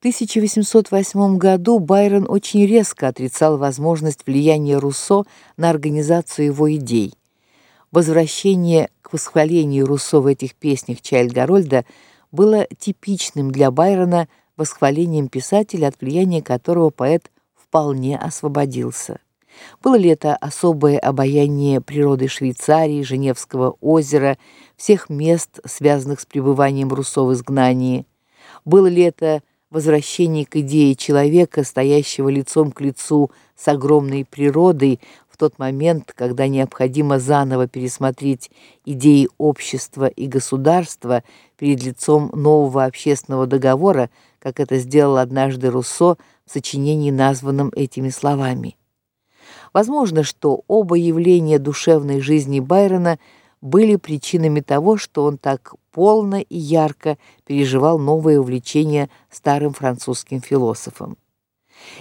1808 году Байрон очень резко отрицал возможность влияния Руссо на организацию его идей. Возвращение к восхвалению Руссо в этих песнях Чайльд-Гарольда было типичным для Байрона восхвалением писателя, от влияния которого поэт вполне освободился. Было ли это особое обаяние природы Швейцарии, Женевского озера, всех мест, связанных с пребыванием Руссо в изгнании? Было ли это возвращение к идее человека, стоящего лицом к лицу с огромной природой в тот момент, когда необходимо заново пересмотреть идеи общества и государства перед лицом нового общественного договора, как это сделал однажды Руссо в сочинении, названном этими словами. Возможно, что оба явления душевной жизни Байрона были причинами того, что он так полно и ярко переживал новое увлечение старым французским философом.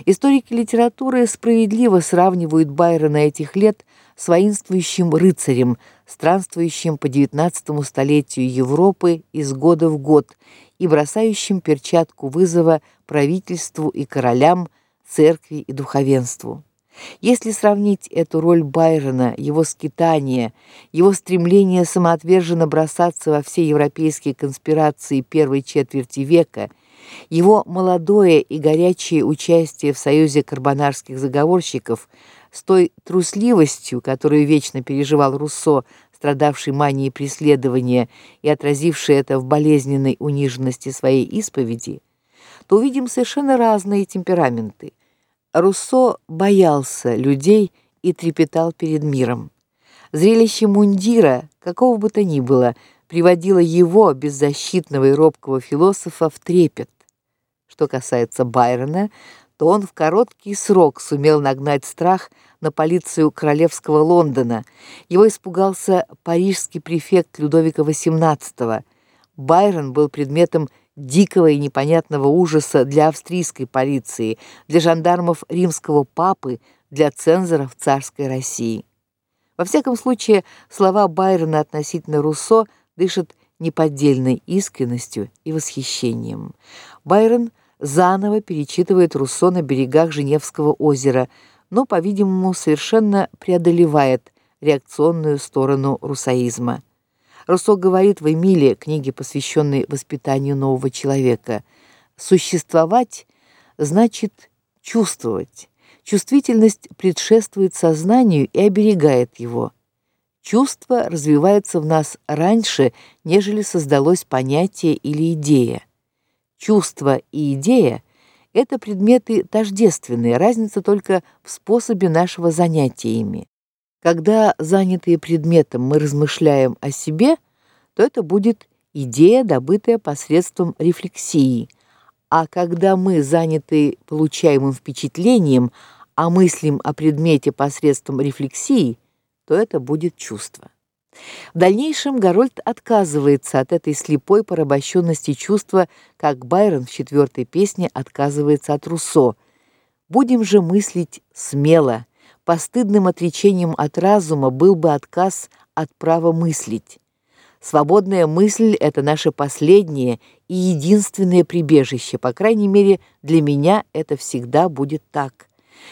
Историки литературы справедливо сравнивают Байрона этих лет с воинствующим рыцарем, странствующим по XIX столетию Европы из года в год и бросающим перчатку вызова правительству и королям, церкви и духовенству. Если сравнить эту роль Байрона, его скитания, его стремление самоотверженно бросаться во все европейские конспирации первой четверти века, его молодое и горячее участие в союзе карбонарских заговорщиков с той трусливостью, которую вечно переживал Руссо, страдавший манией преследования и отразивший это в болезненной униженности своей исповеди, то увидим совершенно разные темпераменты. Руссо боялся людей и трепетал перед миром. Зрелище мундира, какого бы то ни было, приводило его, беззащитного и робкого философа, в трепет. Что касается Байрона, то он в короткий срок сумел нагнать страх на полицию королевского Лондона. Его испугался парижский префект Людовика XVIII. Байрон был предметом дикого и непонятного ужаса для австрийской полиции, для жандармов римского папы, для цензоров царской России. Во всяком случае, слова Байрона относительно Руссо дышат неподдельной искренностью и восхищением. Байрон заново перечитывает Руссо на берегах Женевского озера, но, по-видимому, совершенно преодолевает реакционную сторону руссоизма. Руссо говорит в Эмиле, книге, посвященной воспитанию нового человека, существовать значит чувствовать. Чувствительность предшествует сознанию и оберегает его. Чувство развивается в нас раньше, нежели создалось понятие или идея. Чувство и идея это предметы тождественные, разница только в способе нашего занятия ими. Когда занятые предметом мы размышляем о себе, то это будет идея, добытая посредством рефлексии. А когда мы заняты получаемым впечатлением, а мыслим о предмете посредством рефлексии, то это будет чувство. В дальнейшем Гарольд отказывается от этой слепой порабощенности чувства, как Байрон в четвертой песне отказывается от Руссо. Будем же мыслить смело, постыдным отречением от разума был бы отказ от права мыслить. Свободная мысль это наше последнее и единственное прибежище, по крайней мере, для меня это всегда будет так.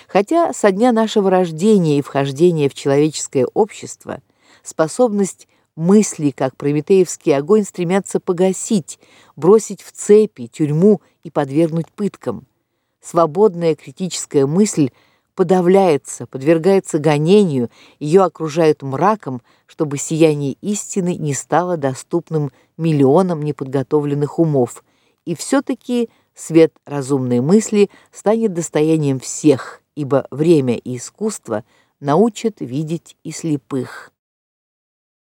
Хотя со дня нашего рождения и вхождения в человеческое общество способность мысли, как прометеевский огонь, стремятся погасить, бросить в цепи, тюрьму и подвергнуть пыткам. Свободная критическая мысль подавляется, подвергается гонению, ее окружают мраком, чтобы сияние истины не стало доступным миллионам неподготовленных умов. И все таки свет разумной мысли станет достоянием всех, ибо время и искусство научат видеть и слепых.